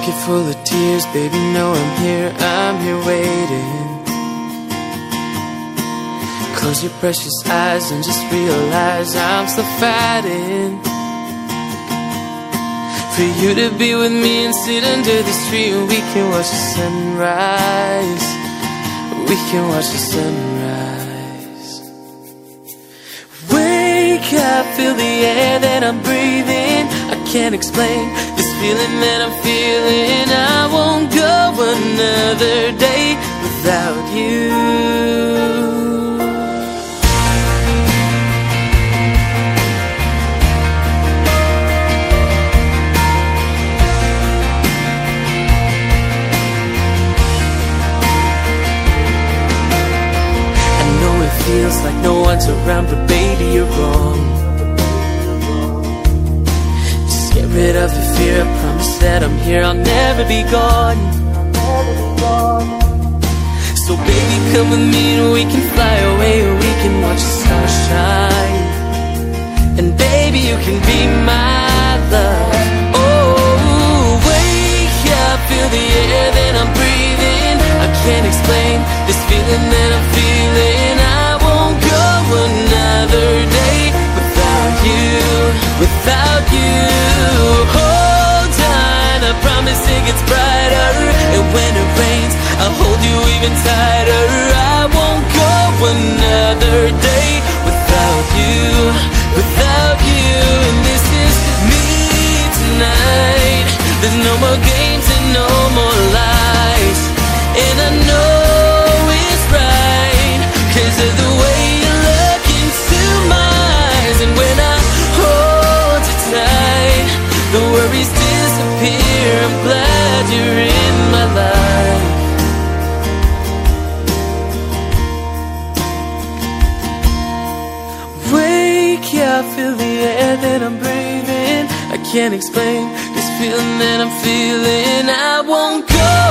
bucket full of tears, baby, know I'm here, I'm here waiting. Close your precious eyes and just realize I'm still fighting. For you to be with me and sit under the tree and we can watch the sunrise. We can watch the sunrise. Wake up, feel the air that I'm breathing. I can't explain feeling that I'm feeling. I won't go another day without you. I know it feels like no one's around, but baby, you're wrong. Rid of the fear. I promise that I'm here. I'll never be gone. So baby, come with me and we can fly away, or we can watch the stars shine. And baby, you can be my gets brighter. And when it rains, I'll hold you even tighter. I won't go another day without you, without you. And this is me tonight. There's no more games and no more lies. And I know it's right, cause of the way you look into my eyes. And when I hold you tight, the worries disappear. I'm glad you're in my life. Wake up, feel the air that I'm breathing. I can't explain this feeling that I'm feeling. I won't go.